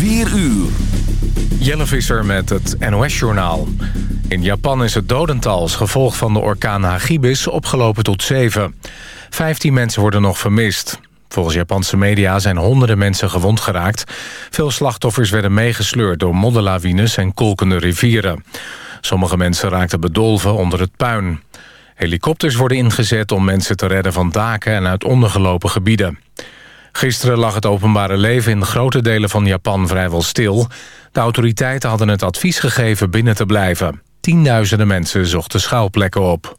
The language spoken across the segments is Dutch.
4 uur. Jelle Visser met het NOS-journaal. In Japan is het dodental als gevolg van de orkaan Hagibis opgelopen tot 7. 15 mensen worden nog vermist. Volgens Japanse media zijn honderden mensen gewond geraakt. Veel slachtoffers werden meegesleurd door modderlawines en kolkende rivieren. Sommige mensen raakten bedolven onder het puin. Helikopters worden ingezet om mensen te redden van daken en uit ondergelopen gebieden. Gisteren lag het openbare leven in grote delen van Japan vrijwel stil. De autoriteiten hadden het advies gegeven binnen te blijven. Tienduizenden mensen zochten schuilplekken op.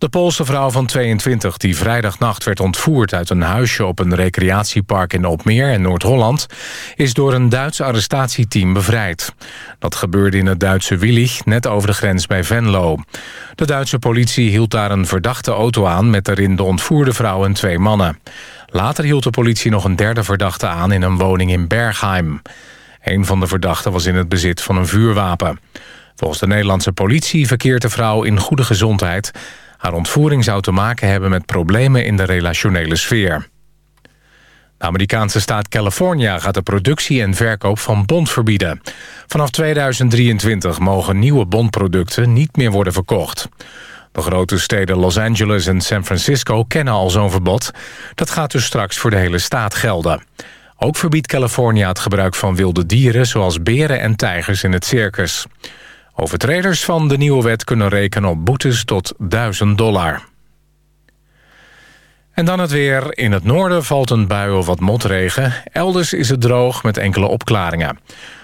De Poolse vrouw van 22 die vrijdagnacht werd ontvoerd... uit een huisje op een recreatiepark in Opmeer in Noord-Holland... is door een Duits arrestatieteam bevrijd. Dat gebeurde in het Duitse Willich, net over de grens bij Venlo. De Duitse politie hield daar een verdachte auto aan... met erin de ontvoerde vrouw en twee mannen. Later hield de politie nog een derde verdachte aan... in een woning in Bergheim. Een van de verdachten was in het bezit van een vuurwapen. Volgens de Nederlandse politie verkeert de vrouw in goede gezondheid... Haar ontvoering zou te maken hebben met problemen in de relationele sfeer. De Amerikaanse staat California gaat de productie en verkoop van Bond verbieden. Vanaf 2023 mogen nieuwe Bondproducten niet meer worden verkocht. De grote steden Los Angeles en San Francisco kennen al zo'n verbod. Dat gaat dus straks voor de hele staat gelden. Ook verbiedt California het gebruik van wilde dieren... zoals beren en tijgers in het circus. Overtreders van de nieuwe wet kunnen rekenen op boetes tot 1000 dollar. En dan het weer. In het noorden valt een bui of wat motregen. Elders is het droog met enkele opklaringen.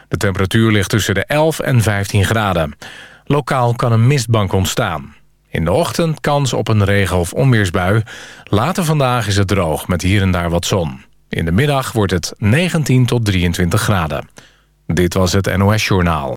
De temperatuur ligt tussen de 11 en 15 graden. Lokaal kan een mistbank ontstaan. In de ochtend kans op een regen- of onweersbui. Later vandaag is het droog met hier en daar wat zon. In de middag wordt het 19 tot 23 graden. Dit was het NOS Journaal.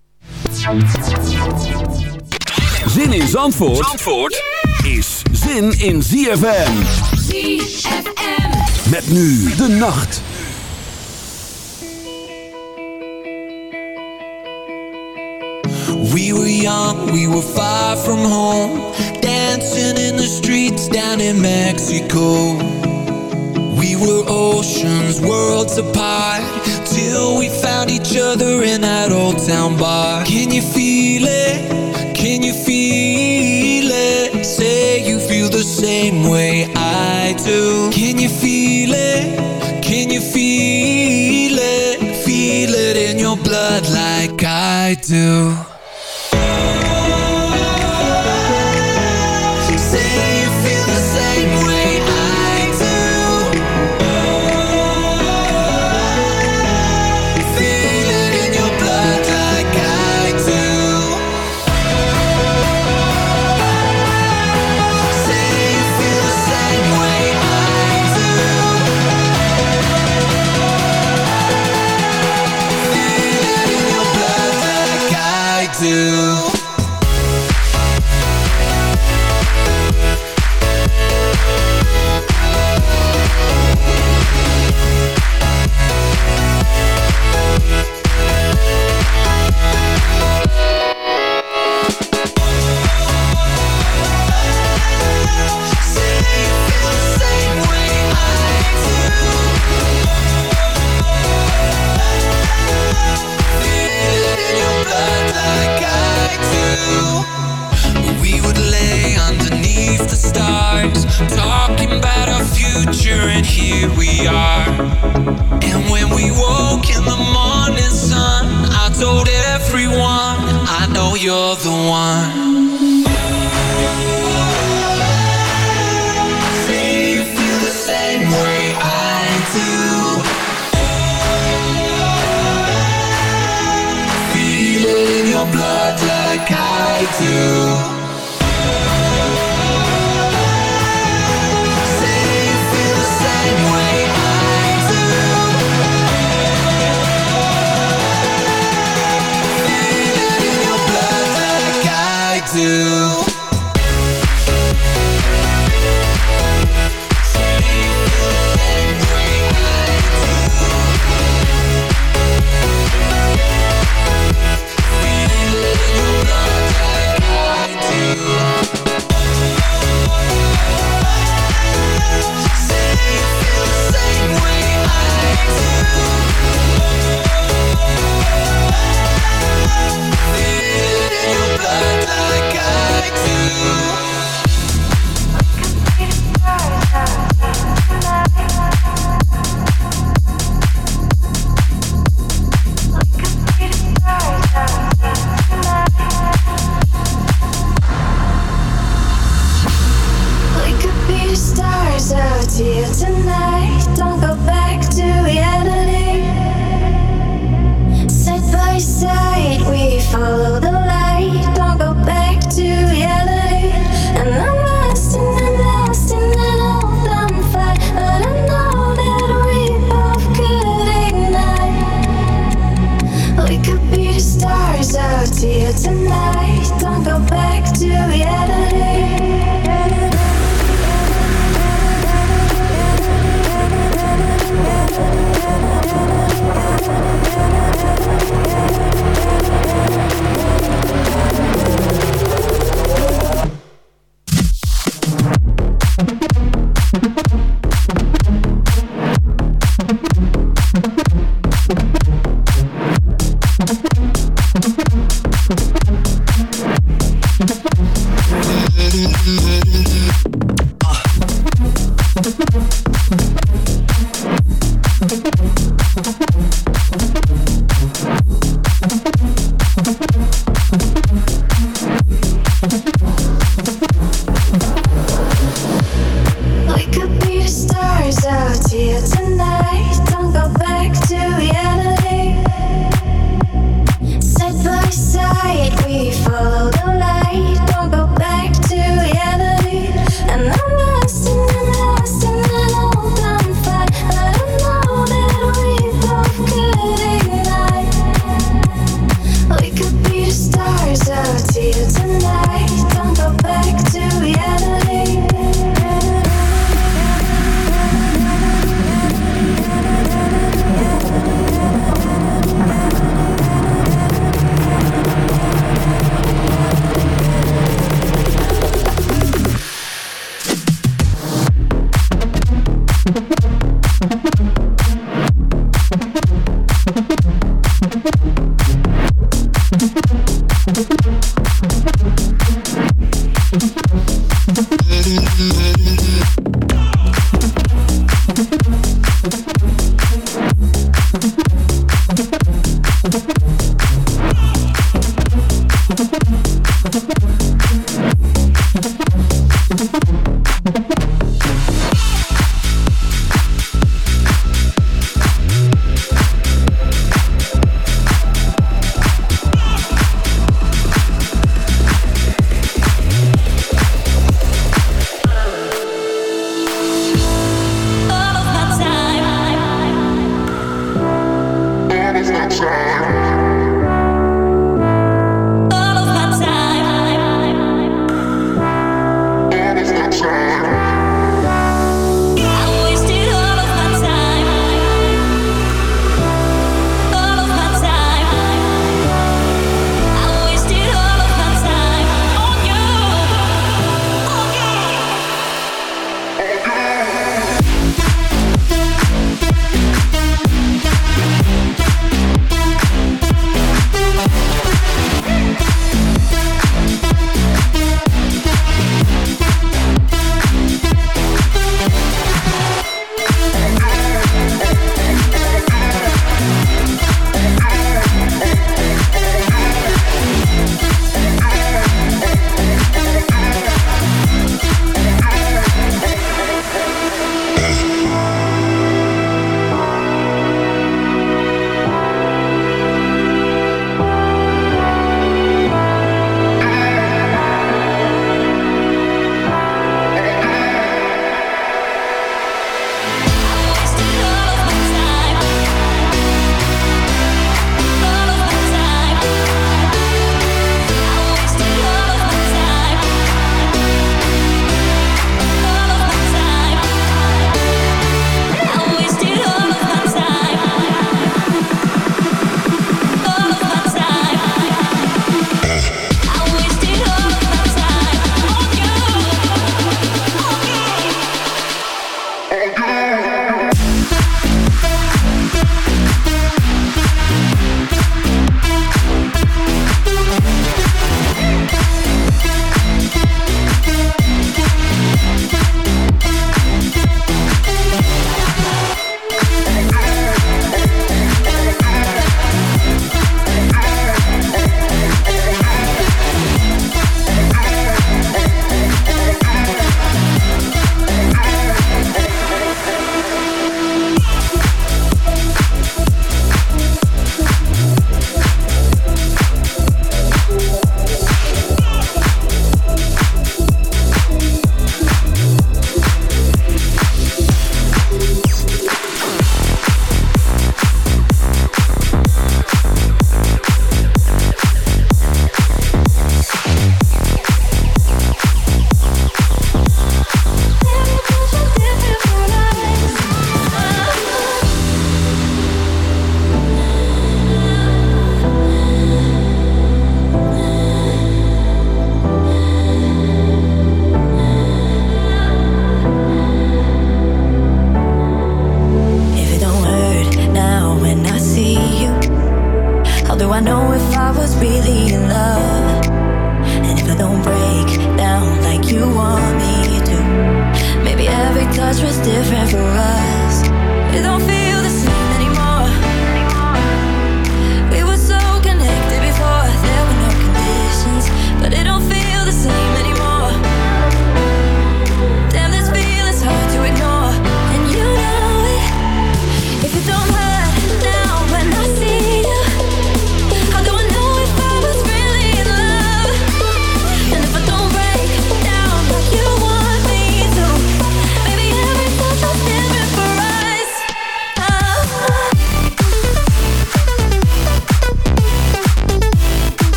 Zin in Zandvoort, Zandvoort is zin in ZFM. ZFM. Met nu de nacht. We were young, we were far from home. Dancing in the streets down in Mexico. We were oceans, worlds apart Till we found each other in that old town bar Can you feel it? Can you feel it? Say you feel the same way I do Can you feel it? Can you feel it? Feel it in your blood like I do to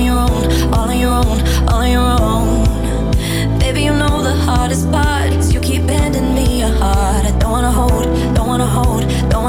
on your own, all on your own, all on your own. Baby, you know the hardest part is you keep me. I don't wanna hold, don't wanna hold, don't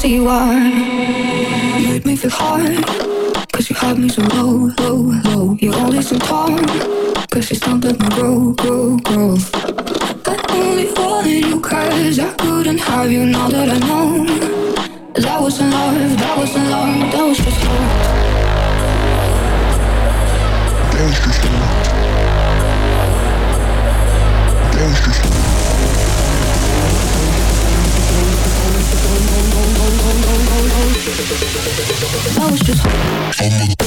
see why. You made me feel hard. Cause you had me so low, low, low. You only so tall. Cause you stunted my grow, grow, growth I only wanted you cause I couldn't have you now that I know. That wasn't love, that wasn't love, that was just love That was just love That was just love That was just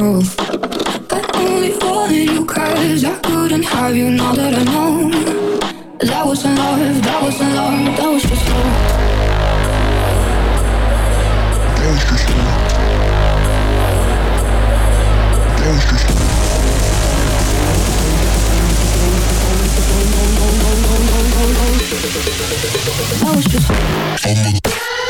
move. I only wanted you cause I couldn't have you now that I know. That was a love, that was a love, that was just love. That was just love. That was just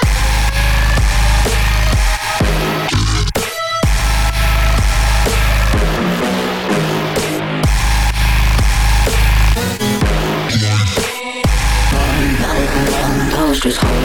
just hold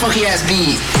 funky ass beat.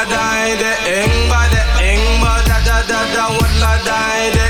la die, the de ba, the da da da da, what la die,